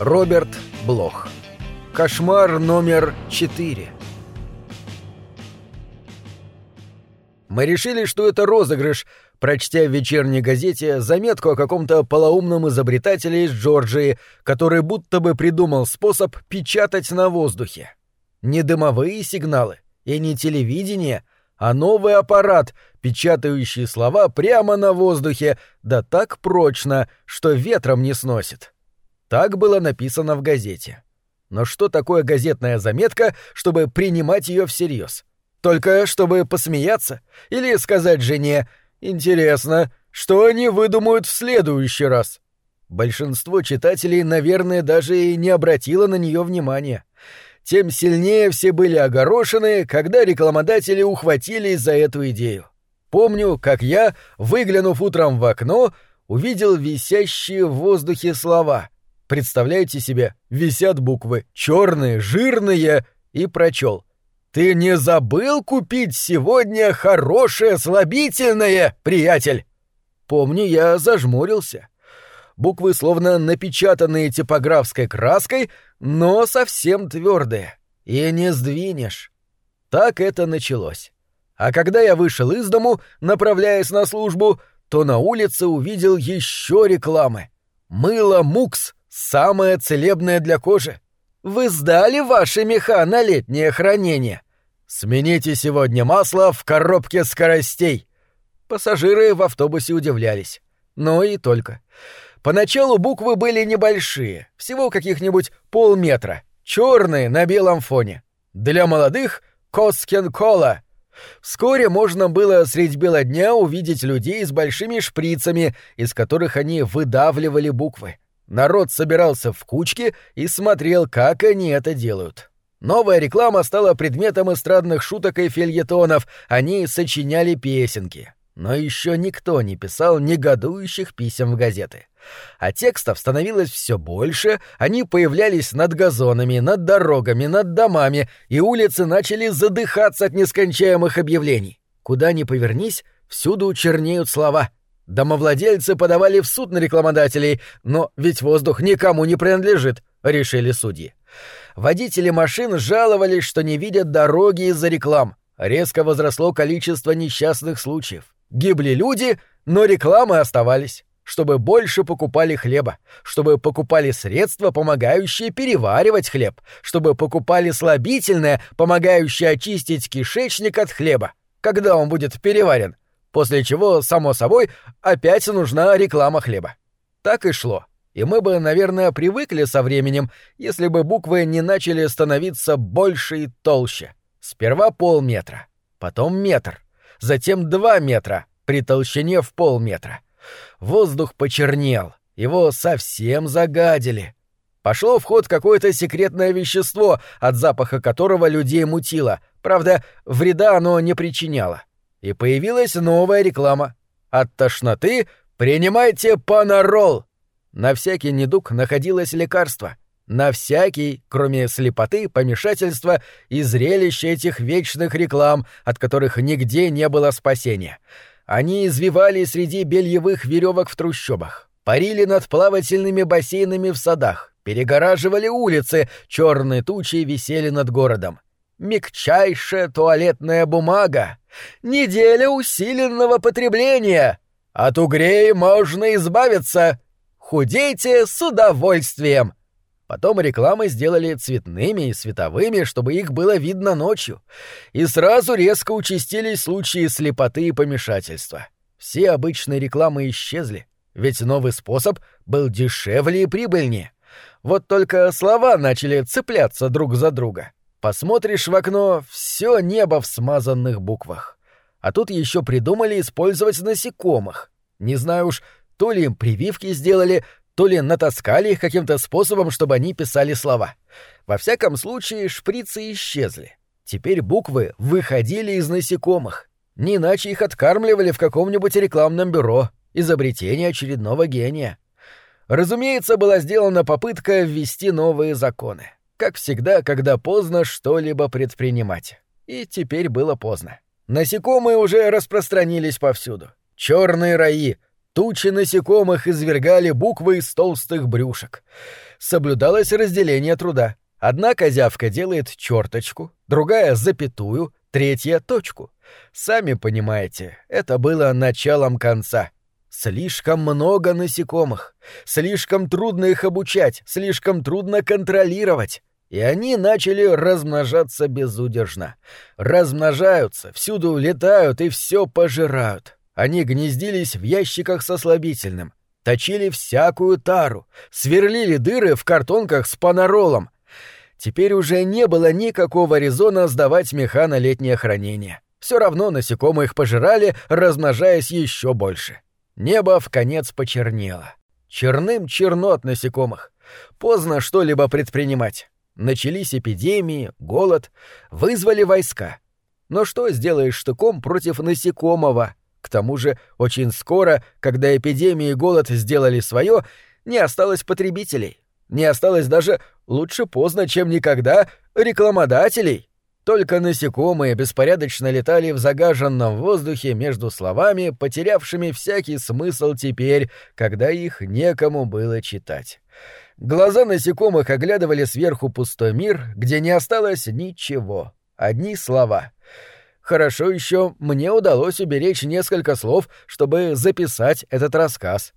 Роберт Блох. Кошмар номер 4. Мы решили, что это розыгрыш, прочтя в вечерней газете заметку о каком-то полоумном изобретателе из Джорджии, который будто бы придумал способ печатать на воздухе. Не дымовые сигналы и не телевидение, а новый аппарат, печатающий слова прямо на воздухе, да так прочно, что ветром не сносит. Так было написано в газете. Но что такое газетная заметка, чтобы принимать ее всерьез? Только чтобы посмеяться? Или сказать жене «Интересно, что они выдумают в следующий раз?» Большинство читателей, наверное, даже и не обратило на нее внимания. Тем сильнее все были огорошены, когда рекламодатели ухватились за эту идею. Помню, как я, выглянув утром в окно, увидел висящие в воздухе слова — Представляете себе, висят буквы черные, жирные, и прочел. Ты не забыл купить сегодня хорошее слабительное, приятель? Помню, я зажмурился. Буквы словно напечатанные типографской краской, но совсем твердые. И не сдвинешь. Так это началось. А когда я вышел из дому, направляясь на службу, то на улице увидел еще рекламы. Мыло Мукс Самое целебное для кожи. Вы сдали ваши меха на летнее хранение. Смените сегодня масло в коробке скоростей. Пассажиры в автобусе удивлялись. Но и только. Поначалу буквы были небольшие, всего каких-нибудь полметра, черные на белом фоне. Для молодых — Коскин-кола. Вскоре можно было средь бела дня увидеть людей с большими шприцами, из которых они выдавливали буквы. Народ собирался в кучки и смотрел, как они это делают. Новая реклама стала предметом эстрадных шуток и фельетонов, они сочиняли песенки. Но еще никто не писал негодующих писем в газеты. А текстов становилось все больше, они появлялись над газонами, над дорогами, над домами, и улицы начали задыхаться от нескончаемых объявлений. Куда ни повернись, всюду чернеют слова — Домовладельцы подавали в суд на рекламодателей, но ведь воздух никому не принадлежит, решили судьи. Водители машин жаловались, что не видят дороги из-за реклам. Резко возросло количество несчастных случаев. Гибли люди, но рекламы оставались, чтобы больше покупали хлеба, чтобы покупали средства, помогающие переваривать хлеб, чтобы покупали слабительное, помогающее очистить кишечник от хлеба, когда он будет переварен, после чего, само собой, опять нужна реклама хлеба. Так и шло. И мы бы, наверное, привыкли со временем, если бы буквы не начали становиться больше и толще. Сперва полметра, потом метр, затем два метра, при толщине в полметра. Воздух почернел, его совсем загадили. Пошло в ход какое-то секретное вещество, от запаха которого людей мутило, правда, вреда оно не причиняло и появилась новая реклама. От тошноты принимайте панорол. На всякий недуг находилось лекарство. На всякий, кроме слепоты, помешательства и зрелища этих вечных реклам, от которых нигде не было спасения. Они извивали среди бельевых веревок в трущобах, парили над плавательными бассейнами в садах, перегораживали улицы, черные тучи висели над городом. Мягчайшая туалетная бумага, Неделя усиленного потребления. От угрей можно избавиться. Худейте с удовольствием. Потом рекламы сделали цветными и световыми, чтобы их было видно ночью. И сразу резко участились случаи слепоты и помешательства. Все обычные рекламы исчезли, ведь новый способ был дешевле и прибыльнее. Вот только слова начали цепляться друг за друга. Посмотришь в окно — все небо в смазанных буквах. А тут еще придумали использовать насекомых. Не знаю уж, то ли им прививки сделали, то ли натаскали их каким-то способом, чтобы они писали слова. Во всяком случае, шприцы исчезли. Теперь буквы выходили из насекомых. Не иначе их откармливали в каком-нибудь рекламном бюро. Изобретение очередного гения. Разумеется, была сделана попытка ввести новые законы как всегда, когда поздно что-либо предпринимать. И теперь было поздно. Насекомые уже распространились повсюду. Черные раи, тучи насекомых извергали буквы из толстых брюшек. соблюдалось разделение труда. Одна козявка делает черточку, другая — запятую, третья — точку. Сами понимаете, это было началом конца. Слишком много насекомых, слишком трудно их обучать, слишком трудно контролировать. И они начали размножаться безудержно. Размножаются, всюду летают и все пожирают. Они гнездились в ящиках со слабительным, точили всякую тару, сверлили дыры в картонках с паноролом, Теперь уже не было никакого резона сдавать меха на летнее хранение. Все равно насекомые их пожирали, размножаясь еще больше. Небо в конец почернело. Черным черно от насекомых. Поздно что-либо предпринимать. Начались эпидемии, голод, вызвали войска. Но что сделаешь штыком против насекомого? К тому же очень скоро, когда эпидемии и голод сделали свое, не осталось потребителей. Не осталось даже лучше поздно, чем никогда рекламодателей. Только насекомые беспорядочно летали в загаженном воздухе между словами, потерявшими всякий смысл теперь, когда их некому было читать. Глаза насекомых оглядывали сверху пустой мир, где не осталось ничего. Одни слова. Хорошо еще мне удалось уберечь несколько слов, чтобы записать этот рассказ.